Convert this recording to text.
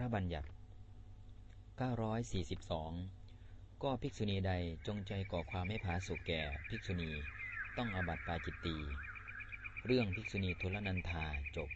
ระบัญญัติ 942 ก็ภิกษุณีใดจงใจก่อความไม่ผาสุกแก่ภิกษุณีต้องอบัติปาจิตตี เรื่องภิกษุณีทุลนันธาจบ